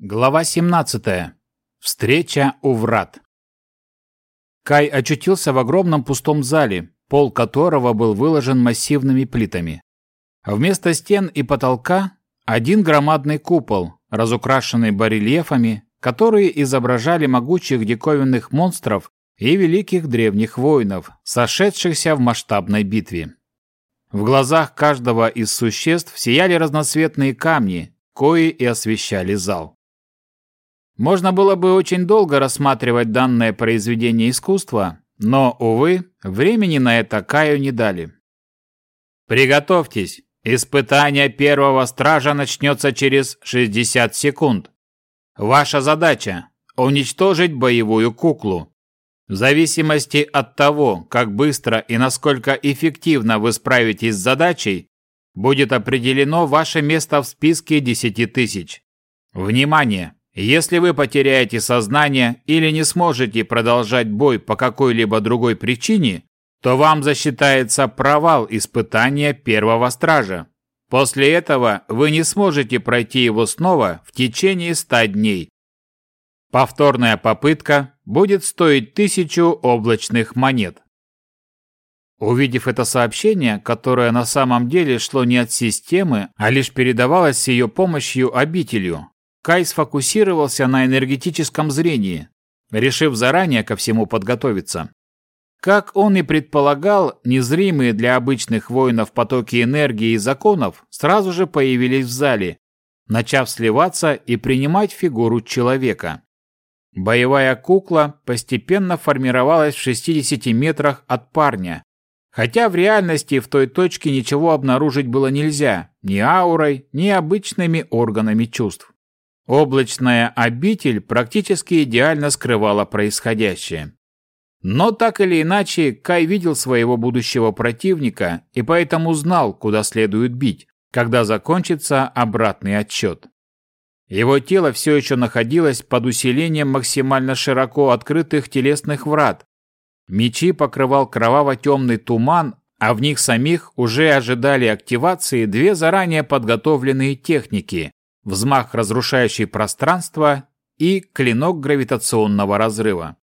Глава 17. Встреча у врат. Кай очутился в огромном пустом зале, пол которого был выложен массивными плитами. Вместо стен и потолка один громадный купол, разукрашенный барельефами, которые изображали могучих диковинных монстров и великих древних воинов, сошедшихся в масштабной битве. В глазах каждого из существ сияли разноцветные камни, кои и освещали зал. Можно было бы очень долго рассматривать данное произведение искусства, но, увы, времени на это Каю не дали. Приготовьтесь, испытание первого стража начнется через 60 секунд. Ваша задача – уничтожить боевую куклу. В зависимости от того, как быстро и насколько эффективно вы справитесь с задачей, будет определено ваше место в списке 10 тысяч. Внимание! Если вы потеряете сознание или не сможете продолжать бой по какой-либо другой причине, то вам засчитается провал испытания первого стража. После этого вы не сможете пройти его снова в течение 100 дней. Повторная попытка будет стоить тысячу облачных монет. Увидев это сообщение, которое на самом деле шло не от системы, а лишь передавалось с ее помощью обителю, Кай сфокусировался на энергетическом зрении, решив заранее ко всему подготовиться. Как он и предполагал, незримые для обычных воинов потоки энергии и законов сразу же появились в зале, начав сливаться и принимать фигуру человека. Боевая кукла постепенно формировалась в 60 метрах от парня, хотя в реальности в той точке ничего обнаружить было нельзя, ни аурой, ни обычными органами чувств. Облачная обитель практически идеально скрывала происходящее. Но так или иначе, Кай видел своего будущего противника и поэтому знал, куда следует бить, когда закончится обратный отсчет. Его тело все еще находилось под усилением максимально широко открытых телесных врат. Мечи покрывал кроваво-темный туман, а в них самих уже ожидали активации две заранее подготовленные техники взмах, разрушающий пространство, и клинок гравитационного разрыва.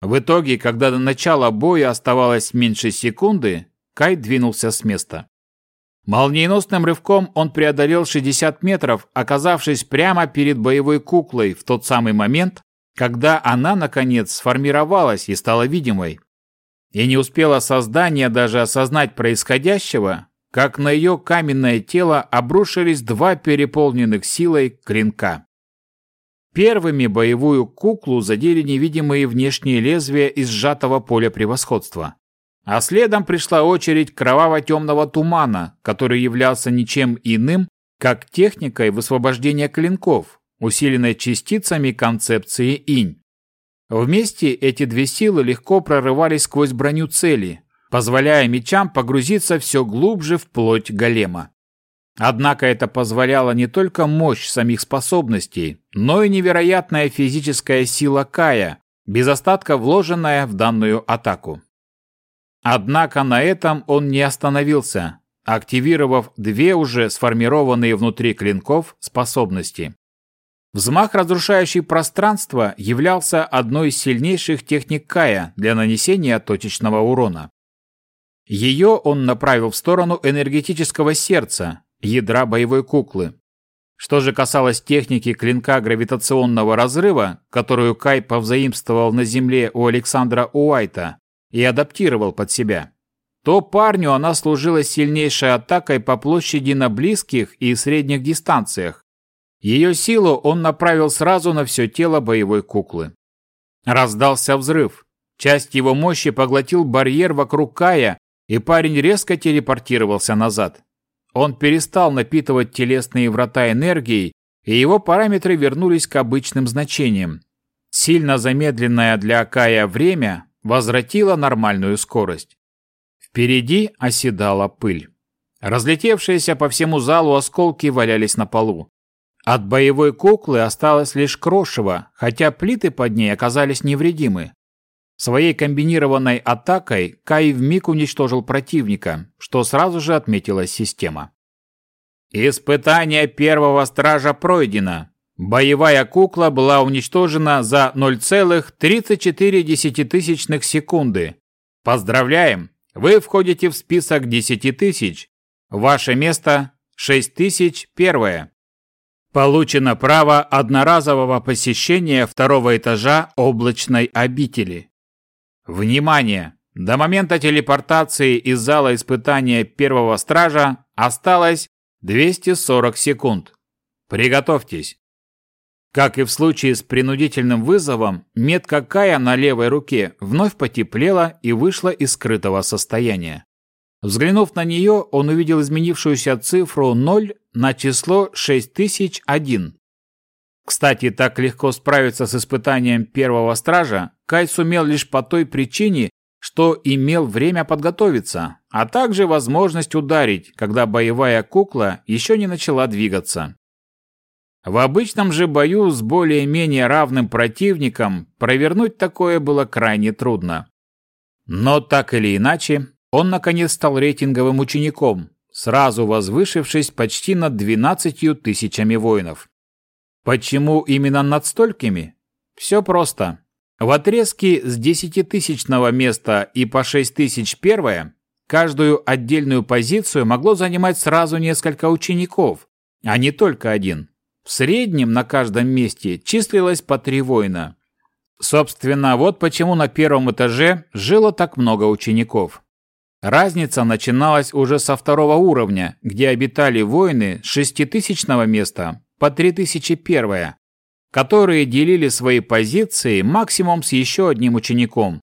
В итоге, когда до начала боя оставалось меньше секунды, Кай двинулся с места. Молниеносным рывком он преодолел 60 метров, оказавшись прямо перед боевой куклой в тот самый момент, когда она, наконец, сформировалась и стала видимой. И не успело создание даже осознать происходящего, как на ее каменное тело обрушились два переполненных силой клинка. Первыми боевую куклу задели невидимые внешние лезвия из сжатого поля превосходства. А следом пришла очередь кроваво-темного тумана, который являлся ничем иным, как техникой высвобождения клинков, усиленной частицами концепции инь. Вместе эти две силы легко прорывались сквозь броню цели, позволяя мечам погрузиться все глубже в плоть голема. Однако это позволяло не только мощь самих способностей, но и невероятная физическая сила Кая, без остатка вложенная в данную атаку. Однако на этом он не остановился, активировав две уже сформированные внутри клинков способности. Взмах, разрушающий пространство, являлся одной из сильнейших техник Кая для нанесения точечного урона. Ее он направил в сторону энергетического сердца, ядра боевой куклы. Что же касалось техники клинка гравитационного разрыва, которую Кай повзаимствовал на Земле у Александра Уайта и адаптировал под себя, то парню она служила сильнейшей атакой по площади на близких и средних дистанциях. Ее силу он направил сразу на все тело боевой куклы. Раздался взрыв. Часть его мощи поглотил барьер вокруг Кая, и парень резко телепортировался назад. Он перестал напитывать телесные врата энергией, и его параметры вернулись к обычным значениям. Сильно замедленное для Акая время возвратило нормальную скорость. Впереди оседала пыль. Разлетевшиеся по всему залу осколки валялись на полу. От боевой куклы осталось лишь крошево, хотя плиты под ней оказались невредимы. Своей комбинированной атакой Кай вмиг уничтожил противника, что сразу же отметила система. «Испытание первого стража пройдено. Боевая кукла была уничтожена за 0,34 секунды. Поздравляем! Вы входите в список 10 тысяч. Ваше место 6001. Получено право одноразового посещения второго этажа облачной обители. Внимание! До момента телепортации из зала испытания первого стража осталось 240 секунд. Приготовьтесь. Как и в случае с принудительным вызовом, метка Кая на левой руке вновь потеплела и вышла из скрытого состояния. Взглянув на нее, он увидел изменившуюся цифру 0 на число 6001. Кстати, так легко справиться с испытанием первого стража Кай сумел лишь по той причине, что имел время подготовиться, а также возможность ударить, когда боевая кукла еще не начала двигаться. В обычном же бою с более-менее равным противником провернуть такое было крайне трудно. Но так или иначе, он наконец стал рейтинговым учеником, сразу возвышившись почти над 12 тысячами воинов. Почему именно над столькими? Все просто. В отрезке с десятитысячного места и по шесть тысяч первое каждую отдельную позицию могло занимать сразу несколько учеников, а не только один. В среднем на каждом месте числилось по три воина. Собственно, вот почему на первом этаже жило так много учеников. Разница начиналась уже со второго уровня, где обитали воины шеститысячного места по три тысячи первое, которые делили свои позиции максимум с еще одним учеником.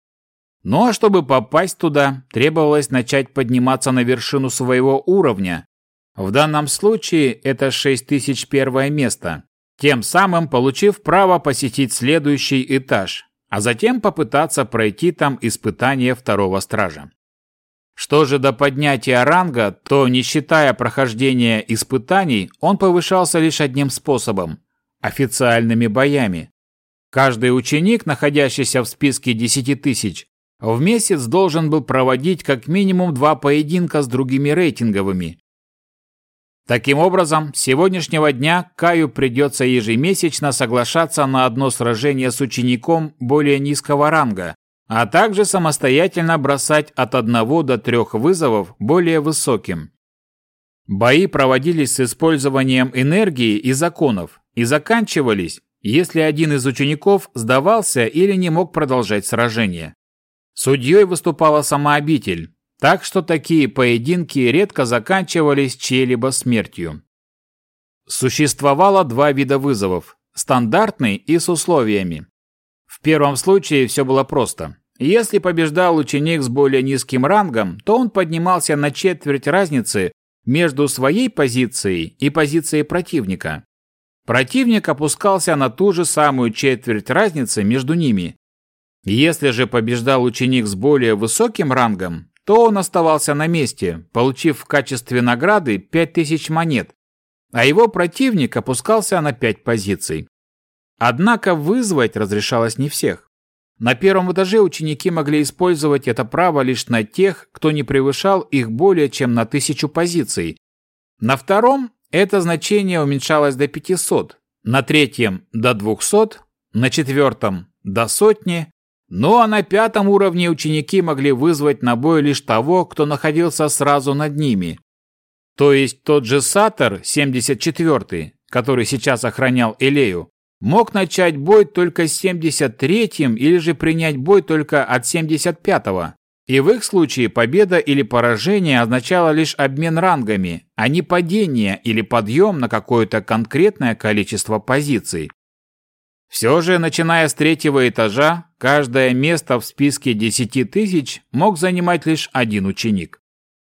Ну а чтобы попасть туда, требовалось начать подниматься на вершину своего уровня. В данном случае это 6001 место, тем самым получив право посетить следующий этаж, а затем попытаться пройти там испытание второго стража. Что же до поднятия ранга, то, не считая прохождения испытаний, он повышался лишь одним способом – официальными боями. Каждый ученик, находящийся в списке 10 тысяч, в месяц должен был проводить как минимум два поединка с другими рейтинговыми. Таким образом, с сегодняшнего дня Каю придется ежемесячно соглашаться на одно сражение с учеником более низкого ранга, а также самостоятельно бросать от одного до трех вызовов более высоким. Бои проводились с использованием энергии и законов и заканчивались, если один из учеников сдавался или не мог продолжать сражение. Судьей выступала сама обитель, так что такие поединки редко заканчивались чьей-либо смертью. Существовало два вида вызовов – стандартный и с условиями. В первом случае все было просто. Если побеждал ученик с более низким рангом, то он поднимался на четверть разницы между своей позицией и позицией противника. Противник опускался на ту же самую четверть разницы между ними. Если же побеждал ученик с более высоким рангом, то он оставался на месте, получив в качестве награды 5000 монет, а его противник опускался на 5 позиций. Однако вызвать разрешалось не всех. На первом этаже ученики могли использовать это право лишь на тех, кто не превышал их более чем на тысячу позиций. На втором это значение уменьшалось до 500, на третьем – до 200, на четвертом – до сотни, ну а на пятом уровне ученики могли вызвать на бой лишь того, кто находился сразу над ними. То есть тот же Сатор, 74-й, который сейчас охранял Элею, мог начать бой только с 73-м или же принять бой только от 75-го. И в их случае победа или поражение означало лишь обмен рангами, а не падение или подъем на какое-то конкретное количество позиций. Все же, начиная с третьего этажа, каждое место в списке 10 тысяч мог занимать лишь один ученик.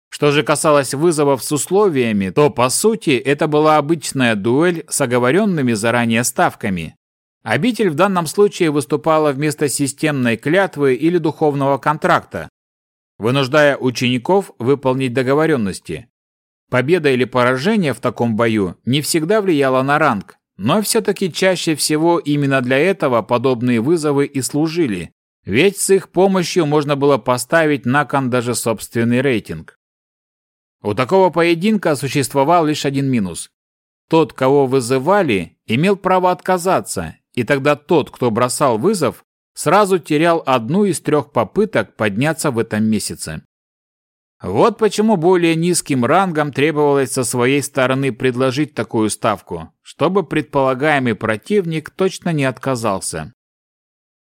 Что же касалось вызовов с условиями, то по сути это была обычная дуэль с оговоренными заранее ставками. Обитель в данном случае выступала вместо системной клятвы или духовного контракта, вынуждая учеников выполнить договоренности. Победа или поражение в таком бою не всегда влияло на ранг, но все-таки чаще всего именно для этого подобные вызовы и служили, ведь с их помощью можно было поставить на кон даже собственный рейтинг. У такого поединка существовал лишь один минус. Тот, кого вызывали, имел право отказаться, и тогда тот, кто бросал вызов, сразу терял одну из трех попыток подняться в этом месяце. Вот почему более низким рангам требовалось со своей стороны предложить такую ставку, чтобы предполагаемый противник точно не отказался.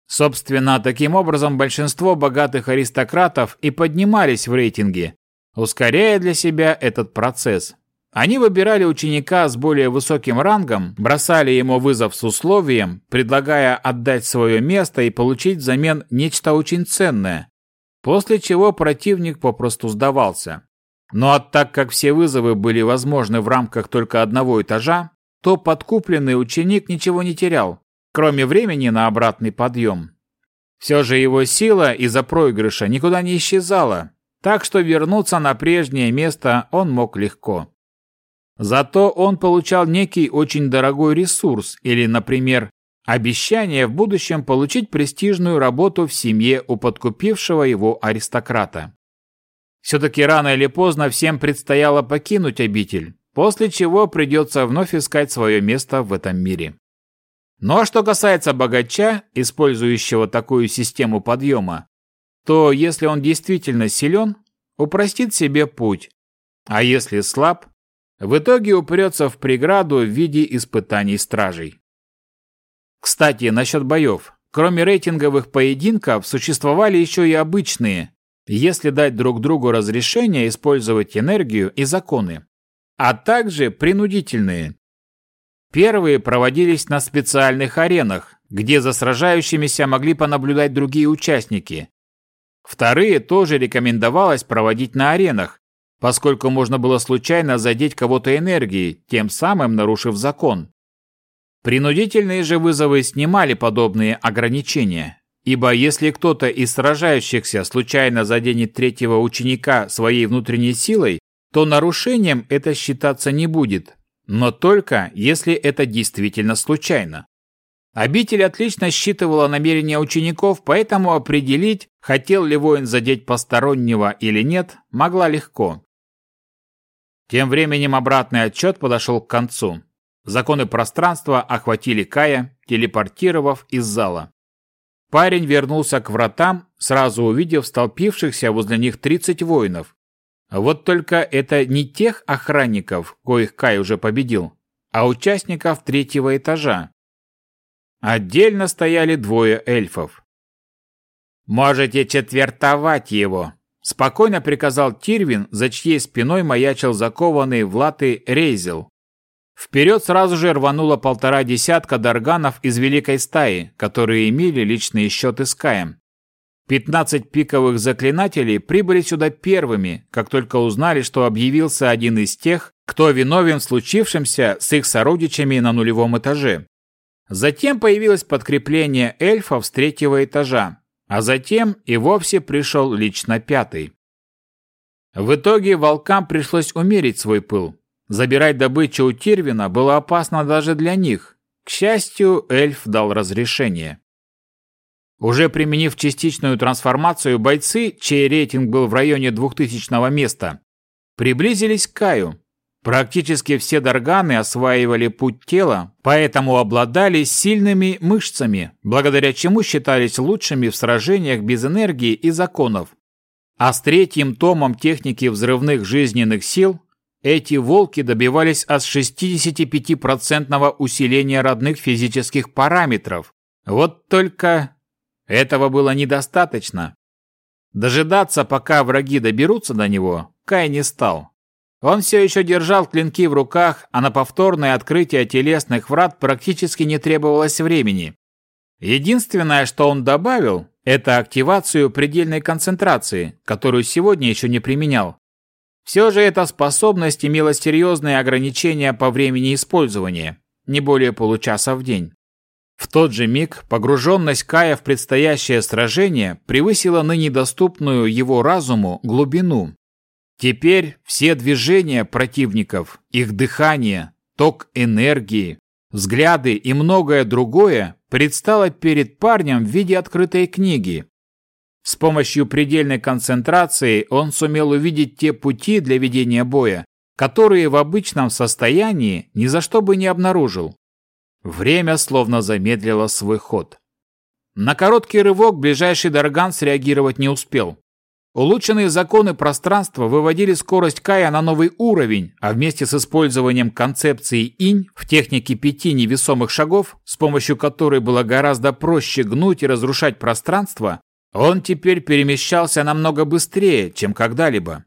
Собственно, таким образом большинство богатых аристократов и поднимались в рейтинге, ускоряя для себя этот процесс. Они выбирали ученика с более высоким рангом, бросали ему вызов с условием, предлагая отдать свое место и получить взамен нечто очень ценное, после чего противник попросту сдавался. Но а так как все вызовы были возможны в рамках только одного этажа, то подкупленный ученик ничего не терял, кроме времени на обратный подъем. Все же его сила из-за проигрыша никуда не исчезала, так что вернуться на прежнее место он мог легко. Зато он получал некий очень дорогой ресурс или, например, обещание в будущем получить престижную работу в семье у подкупившего его аристократа. Все-таки рано или поздно всем предстояло покинуть обитель, после чего придется вновь искать свое место в этом мире. Ну а что касается богача, использующего такую систему подъема, то если он действительно силен, упростит себе путь, а если слаб, в итоге упрется в преграду в виде испытаний стражей. Кстати, насчет боев. Кроме рейтинговых поединков, существовали еще и обычные, если дать друг другу разрешение использовать энергию и законы, а также принудительные. Первые проводились на специальных аренах, где за сражающимися могли понаблюдать другие участники. Вторые тоже рекомендовалось проводить на аренах, поскольку можно было случайно задеть кого-то энергией, тем самым нарушив закон. Принудительные же вызовы снимали подобные ограничения, ибо если кто-то из сражающихся случайно заденет третьего ученика своей внутренней силой, то нарушением это считаться не будет, но только если это действительно случайно. Обитель отлично считывала намерения учеников, поэтому определить, хотел ли воин задеть постороннего или нет, могла легко. Тем временем обратный отчет подошел к концу. Законы пространства охватили Кая, телепортировав из зала. Парень вернулся к вратам, сразу увидев столпившихся возле них 30 воинов. Вот только это не тех охранников, коих Кай уже победил, а участников третьего этажа. Отдельно стояли двое эльфов. «Можете четвертовать его», Спокойно приказал Тирвин, за чьей спиной маячил закованный в латы Рейзел. Вперед сразу же рвануло полтора десятка дарганов из великой стаи, которые имели личные счеты с Каем. Пятнадцать пиковых заклинателей прибыли сюда первыми, как только узнали, что объявился один из тех, кто виновен в случившемся с их сородичами на нулевом этаже. Затем появилось подкрепление эльфов с третьего этажа, а затем и вовсе пришел лично пятый. В итоге волкам пришлось умерить свой пыл. Забирать добычу у Тирвина было опасно даже для них. К счастью, эльф дал разрешение. Уже применив частичную трансформацию, бойцы, чей рейтинг был в районе 2000 места, приблизились к Каю, Практически все дарганы осваивали путь тела, поэтому обладали сильными мышцами, благодаря чему считались лучшими в сражениях без энергии и законов. А с третьим томом техники взрывных жизненных сил эти волки добивались аж 65% усиления родных физических параметров. Вот только этого было недостаточно. Дожидаться, пока враги доберутся до него, Кай не стал. Он все еще держал клинки в руках, а на повторное открытие телесных врат практически не требовалось времени. Единственное, что он добавил, это активацию предельной концентрации, которую сегодня еще не применял. Все же эта способность имела серьезные ограничения по времени использования, не более получаса в день. В тот же миг погруженность Кая в предстоящее сражение превысила ныне доступную его разуму глубину, Теперь все движения противников, их дыхание, ток энергии, взгляды и многое другое предстало перед парнем в виде открытой книги. С помощью предельной концентрации он сумел увидеть те пути для ведения боя, которые в обычном состоянии ни за что бы не обнаружил. Время словно замедлило свой ход. На короткий рывок ближайший Дарган среагировать не успел. Улучшенные законы пространства выводили скорость Кая на новый уровень, а вместе с использованием концепции инь в технике пяти невесомых шагов, с помощью которой было гораздо проще гнуть и разрушать пространство, он теперь перемещался намного быстрее, чем когда-либо.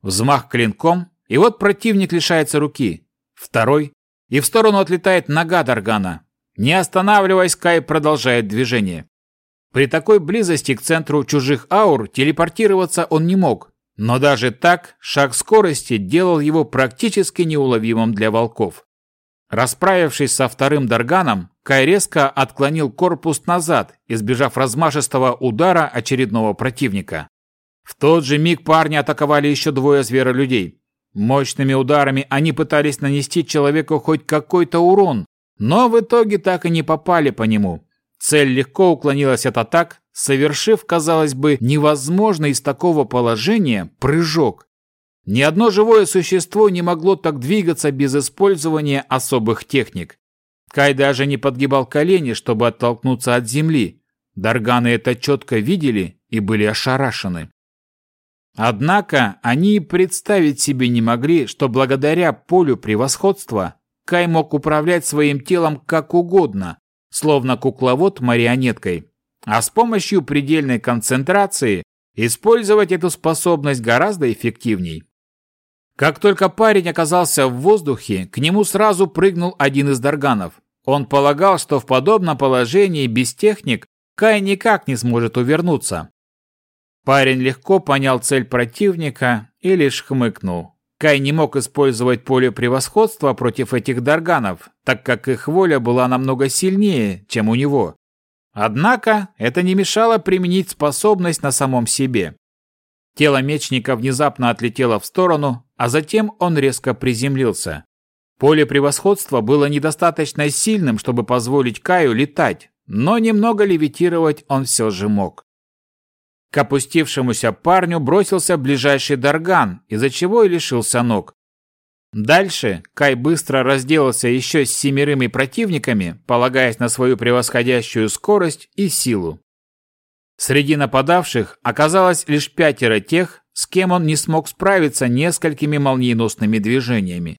Взмах клинком, и вот противник лишается руки. Второй, и в сторону отлетает нога Даргана. Не останавливаясь, Кай продолжает движение. При такой близости к центру чужих аур телепортироваться он не мог, но даже так шаг скорости делал его практически неуловимым для волков. Расправившись со вторым Дарганом, Кай резко отклонил корпус назад, избежав размашистого удара очередного противника. В тот же миг парни атаковали еще двое зверолюдей. Мощными ударами они пытались нанести человеку хоть какой-то урон, но в итоге так и не попали по нему. Цель легко уклонилась от атак, совершив, казалось бы, невозможный из такого положения прыжок. Ни одно живое существо не могло так двигаться без использования особых техник. Кай даже не подгибал колени, чтобы оттолкнуться от земли. Дарганы это четко видели и были ошарашены. Однако они и представить себе не могли, что благодаря полю превосходства Кай мог управлять своим телом как угодно, словно кукловод марионеткой, а с помощью предельной концентрации использовать эту способность гораздо эффективней. Как только парень оказался в воздухе, к нему сразу прыгнул один из дарганов. Он полагал, что в подобном положении без техник Кай никак не сможет увернуться. Парень легко понял цель противника и лишь хмыкнул. Кай не мог использовать поле превосходства против этих дарганов, так как их воля была намного сильнее, чем у него. Однако это не мешало применить способность на самом себе. Тело мечника внезапно отлетело в сторону, а затем он резко приземлился. Поле превосходства было недостаточно сильным, чтобы позволить Каю летать, но немного левитировать он все же мог. К опустившемуся парню бросился ближайший Дарган, из-за чего и лишился ног. Дальше Кай быстро разделался еще с семерыми противниками, полагаясь на свою превосходящую скорость и силу. Среди нападавших оказалось лишь пятеро тех, с кем он не смог справиться несколькими молниеносными движениями.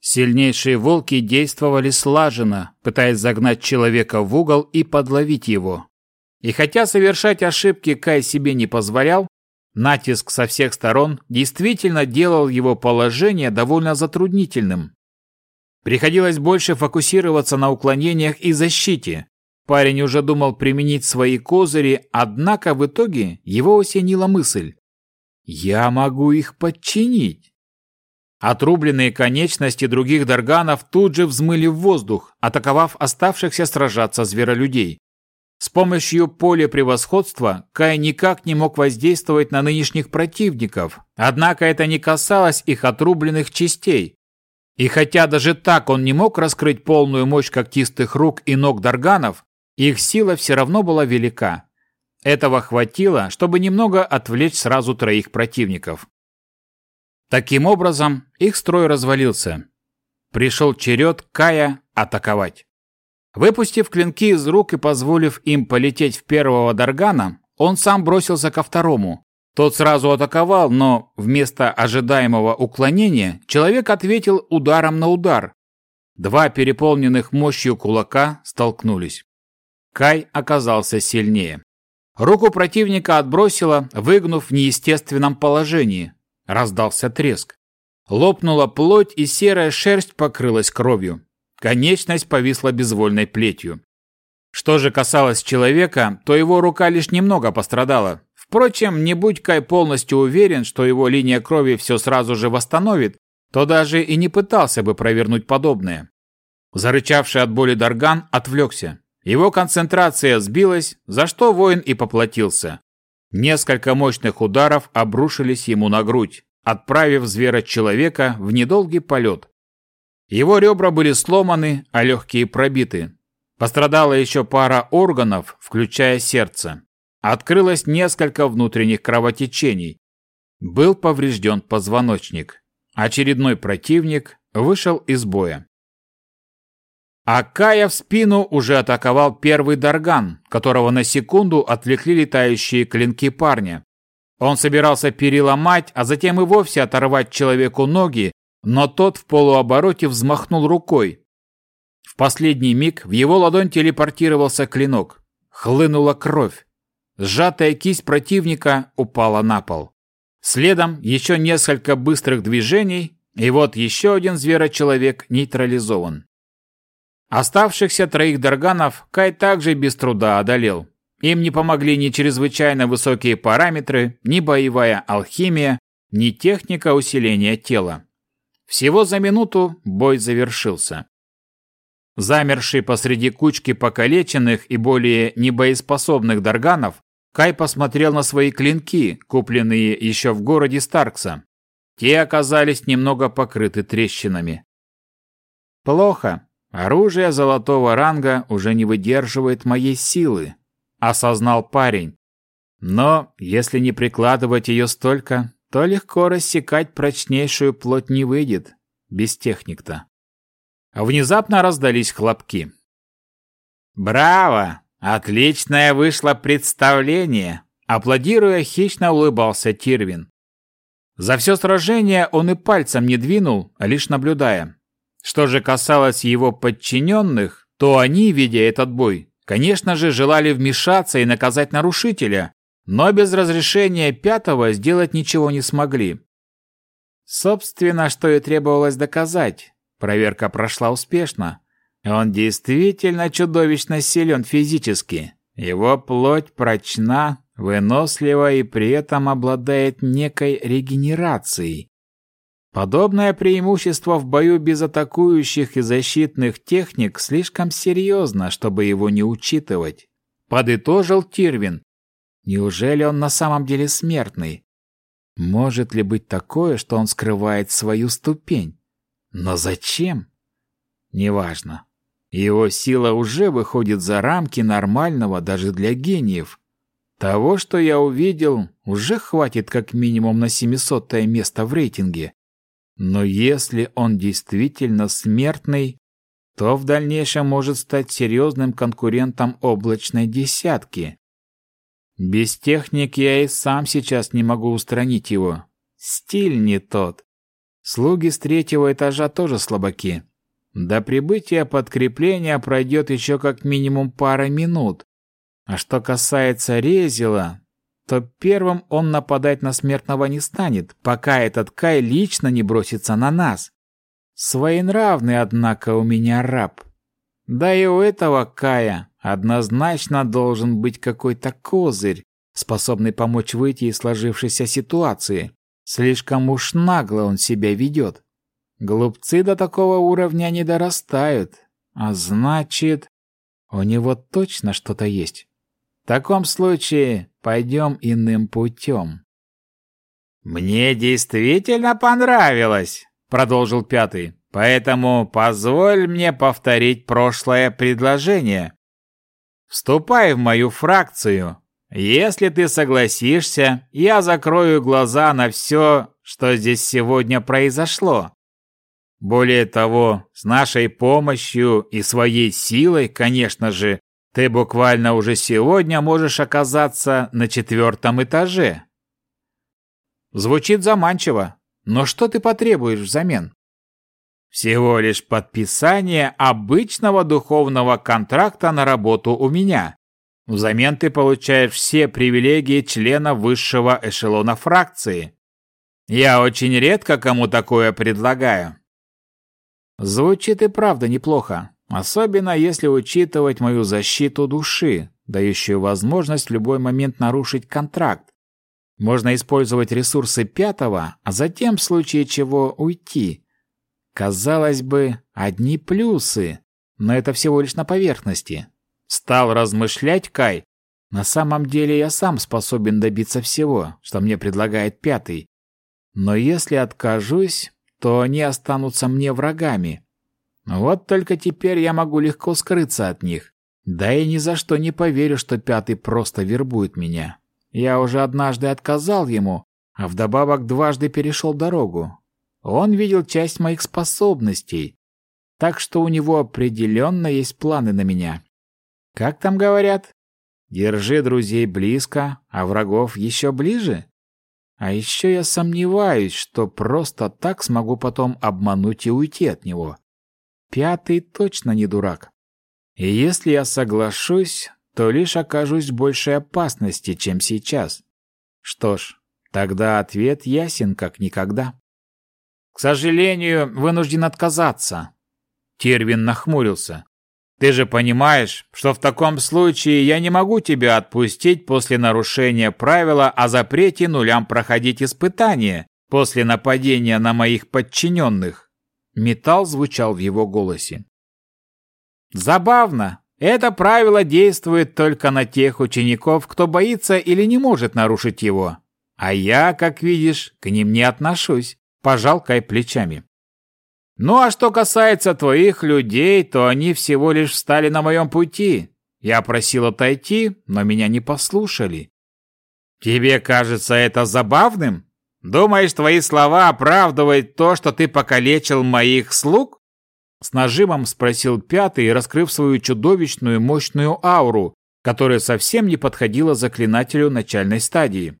Сильнейшие волки действовали слаженно, пытаясь загнать человека в угол и подловить его. И хотя совершать ошибки Кай себе не позволял, натиск со всех сторон действительно делал его положение довольно затруднительным. Приходилось больше фокусироваться на уклонениях и защите. Парень уже думал применить свои козыри, однако в итоге его осенила мысль. «Я могу их подчинить». Отрубленные конечности других дарганов тут же взмыли в воздух, атаковав оставшихся сражаться зверолюдей. С помощью поля превосходства Кай никак не мог воздействовать на нынешних противников, однако это не касалось их отрубленных частей. И хотя даже так он не мог раскрыть полную мощь когтистых рук и ног дарганов, их сила все равно была велика. Этого хватило, чтобы немного отвлечь сразу троих противников. Таким образом, их строй развалился. Пришел черед Кая атаковать. Выпустив клинки из рук и позволив им полететь в первого Даргана, он сам бросился ко второму. Тот сразу атаковал, но вместо ожидаемого уклонения человек ответил ударом на удар. Два переполненных мощью кулака столкнулись. Кай оказался сильнее. Руку противника отбросило, выгнув в неестественном положении. Раздался треск. Лопнула плоть, и серая шерсть покрылась кровью. Конечность повисла безвольной плетью. Что же касалось человека, то его рука лишь немного пострадала. Впрочем, не будь Кай полностью уверен, что его линия крови все сразу же восстановит, то даже и не пытался бы провернуть подобное. Зарычавший от боли Дарган отвлекся. Его концентрация сбилась, за что воин и поплатился. Несколько мощных ударов обрушились ему на грудь, отправив звера-человека в недолгий полет. Его ребра были сломаны, а легкие пробиты. Пострадала еще пара органов, включая сердце. Открылось несколько внутренних кровотечений. Был поврежден позвоночник. очередной противник вышел из боя. А Кая в спину уже атаковал первый Дарган, которого на секунду отвлекли летающие клинки парня. Он собирался переломать, а затем и вовсе оторвать человеку ноги, но тот в полуобороте взмахнул рукой. В последний миг в его ладонь телепортировался клинок. Хлынула кровь. Сжатая кисть противника упала на пол. Следом еще несколько быстрых движений, и вот еще один зверочеловек нейтрализован. Оставшихся троих дарганов Кай также без труда одолел. Им не помогли ни чрезвычайно высокие параметры, ни боевая алхимия, ни техника усиления тела. Всего за минуту бой завершился. Замерший посреди кучки покалеченных и более небоеспособных дарганов, Кай посмотрел на свои клинки, купленные еще в городе Старкса. Те оказались немного покрыты трещинами. Плохо. Оружие золотого ранга уже не выдерживает моей силы, осознал парень. Но если не прикладывать ее столько, то легко рассекать прочнейшую плоть не выйдет, без техник-то. Внезапно раздались хлопки. «Браво! Отличное вышло представление!» Аплодируя, хищно улыбался Тирвин. За все сражение он и пальцем не двинул, лишь наблюдая. Что же касалось его подчиненных, то они, видя этот бой, конечно же, желали вмешаться и наказать нарушителя, но без разрешения пятого сделать ничего не смогли. Собственно, что и требовалось доказать. Проверка прошла успешно. Он действительно чудовищно силен физически. Его плоть прочна, вынослива и при этом обладает некой регенерацией, Подобное преимущество в бою без атакующих и защитных техник слишком серьезно, чтобы его не учитывать. Подытожил Тирвин. Неужели он на самом деле смертный? Может ли быть такое, что он скрывает свою ступень? Но зачем? Неважно. Его сила уже выходит за рамки нормального даже для гениев. Того, что я увидел, уже хватит как минимум на 700 место в рейтинге. Но если он действительно смертный, то в дальнейшем может стать серьезным конкурентом облачной десятки. Без техники я и сам сейчас не могу устранить его. Стиль не тот. Слуги с третьего этажа тоже слабаки. До прибытия подкрепления пройдет еще как минимум пара минут. А что касается Резила, то первым он нападать на смертного не станет, пока этот Кай лично не бросится на нас. Своенравный, однако, у меня раб. Да и у этого Кая однозначно должен быть какой-то козырь, способный помочь выйти из сложившейся ситуации. Слишком уж нагло он себя ведет. Глупцы до такого уровня не дорастают, а значит, у него точно что-то есть. В таком случае пойдем иным путем. «Мне действительно понравилось», — продолжил пятый. «Поэтому позволь мне повторить прошлое предложение. Вступай в мою фракцию. Если ты согласишься, я закрою глаза на все, что здесь сегодня произошло. Более того, с нашей помощью и своей силой, конечно же, ты буквально уже сегодня можешь оказаться на четвертом этаже. Звучит заманчиво, но что ты потребуешь взамен? Всего лишь подписание обычного духовного контракта на работу у меня. Взамен ты получаешь все привилегии члена высшего эшелона фракции. Я очень редко кому такое предлагаю. Звучит и правда неплохо. Особенно если учитывать мою защиту души, дающую возможность в любой момент нарушить контракт. Можно использовать ресурсы пятого, а затем в случае чего уйти. Казалось бы, одни плюсы, но это всего лишь на поверхности. Стал размышлять Кай. На самом деле я сам способен добиться всего, что мне предлагает пятый. Но если откажусь, то они останутся мне врагами, вот только теперь я могу легко скрыться от них. Да и ни за что не поверю, что пятый просто вербует меня. Я уже однажды отказал ему, а вдобавок дважды перешел дорогу. Он видел часть моих способностей, так что у него определенно есть планы на меня. Как там говорят? Держи друзей близко, а врагов еще ближе? А еще я сомневаюсь, что просто так смогу потом обмануть и уйти от него. Пятый точно не дурак. И если я соглашусь, то лишь окажусь в большей опасности, чем сейчас. Что ж, тогда ответ ясен как никогда. К сожалению, вынужден отказаться. Тервин нахмурился. Ты же понимаешь, что в таком случае я не могу тебя отпустить после нарушения правила о запрете нулям проходить испытания после нападения на моих подчиненных. Металл звучал в его голосе. Забавно, это правило действует только на тех учеников, кто боится или не может нарушить его. А я, как видишь, к ним не отношусь. Пожал Кай плечами. Ну а что касается твоих людей, то они всего лишь встали на моем пути. Я просил отойти, но меня не послушали. Тебе кажется это забавным? Думаешь, твои слова оправдывают то, что ты покалечил моих слуг? С нажимом спросил пятый, раскрыв свою чудовищную мощную ауру, которая совсем не подходила заклинателю начальной стадии.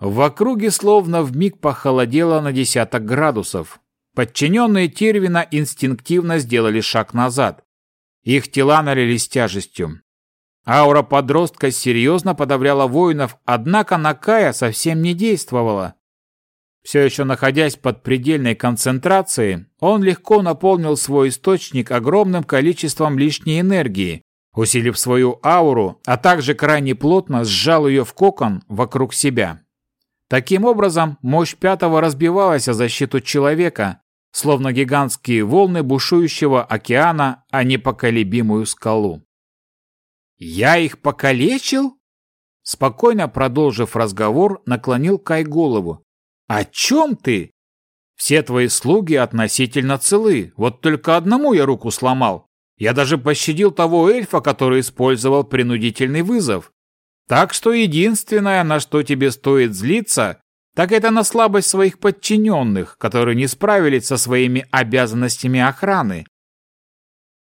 В округе словно вмиг похолодело на десяток градусов. Подчиненные Тирвина инстинктивно сделали шаг назад. Их тела налились тяжестью. Аура подростка серьезно подавляла воинов, однако на Кая совсем не действовала. Все еще находясь под предельной концентрацией, он легко наполнил свой источник огромным количеством лишней энергии, усилив свою ауру, а также крайне плотно сжал ее в кокон вокруг себя. Таким образом, мощь пятого разбивалась о защиту человека, словно гигантские волны бушующего океана, а непоколебимую скалу. «Я их покалечил?» Спокойно продолжив разговор, наклонил Кай голову, «О чем ты? Все твои слуги относительно целы, вот только одному я руку сломал. Я даже пощадил того эльфа, который использовал принудительный вызов. Так что единственное, на что тебе стоит злиться, так это на слабость своих подчиненных, которые не справились со своими обязанностями охраны.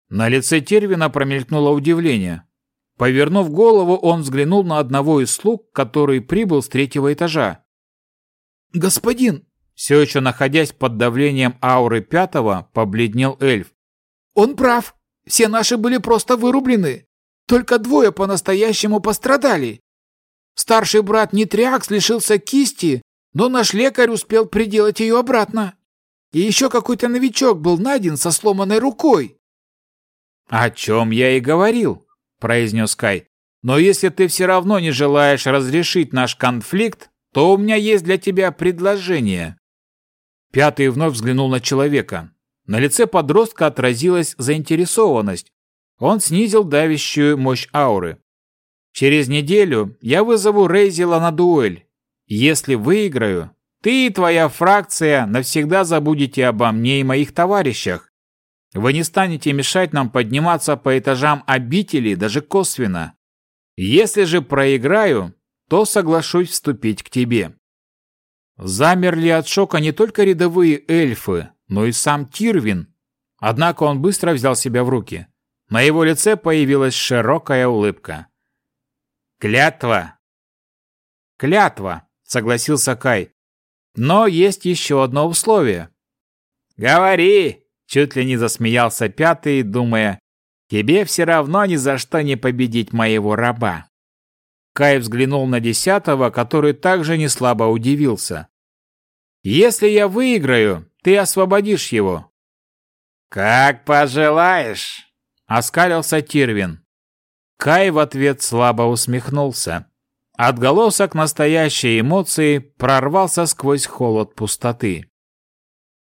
На лице Тервина промелькнуло удивление. Повернув голову, он взглянул на одного из слуг, который прибыл с третьего этажа. «Господин!» Все еще находясь под давлением ауры пятого, побледнел эльф. «Он прав. Все наши были просто вырублены. Только двое по-настоящему пострадали. Старший брат Нитрякс лишился кисти, но наш лекарь успел приделать ее обратно. И еще какой-то новичок был найден со сломанной рукой». «О чем я и говорил», — произнес Кай. «Но если ты все равно не желаешь разрешить наш конфликт, то у меня есть для тебя предложение». Пятый вновь взглянул на человека. На лице подростка отразилась заинтересованность. Он снизил давящую мощь ауры. «Через неделю я вызову Рейзела на дуэль. Если выиграю, ты и твоя фракция навсегда забудете обо мне и моих товарищах. Вы не станете мешать нам подниматься по этажам обители даже косвенно. Если же проиграю, то соглашусь вступить к тебе. Замерли от шока не только рядовые эльфы, но и сам Тирвин. Однако он быстро взял себя в руки. На его лице появилась широкая улыбка. «Клятва!» «Клятва!» — согласился Кай. «Но есть еще одно условие». «Говори!» — чуть ли не засмеялся пятый, думая, «тебе все равно ни за что не победить моего раба». Кай взглянул на десятого, который также не слабо удивился. «Если я выиграю, ты освободишь его». «Как пожелаешь», — оскалился Тирвин. Кай в ответ слабо усмехнулся. Отголосок настоящей эмоции прорвался сквозь холод пустоты.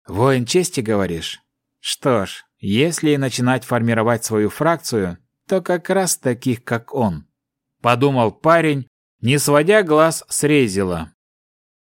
«Воин чести, говоришь? Что ж, если начинать формировать свою фракцию, то как раз таких, как он» подумал парень, не сводя глаз с Резила.